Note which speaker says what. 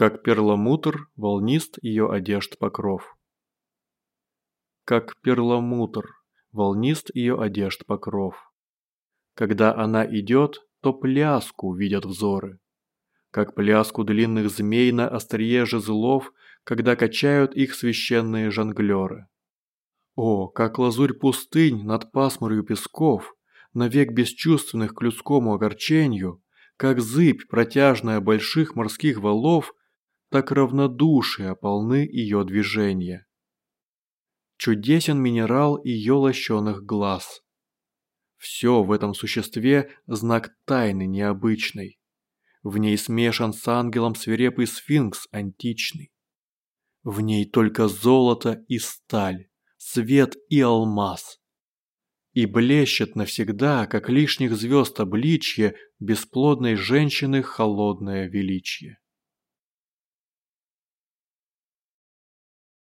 Speaker 1: Как перламутр, волнист ее одежд покров. Как перламутр, волнист ее одежд покров. Когда она идет, то пляску видят взоры. Как пляску длинных змей на острие жезлов, когда качают их священные жонглеры. О, как лазурь пустынь над пасмурью песков, навек бесчувственных к людскому огорчению, как зыбь протяжная больших морских валов, так равнодушие полны ее движения. Чудесен минерал ее лощеных глаз. Все в этом существе знак тайны необычной. В ней смешан с ангелом свирепый сфинкс античный. В ней только золото и сталь, свет и алмаз. И блещет навсегда, как лишних звезд обличье, бесплодной женщины холодное величие.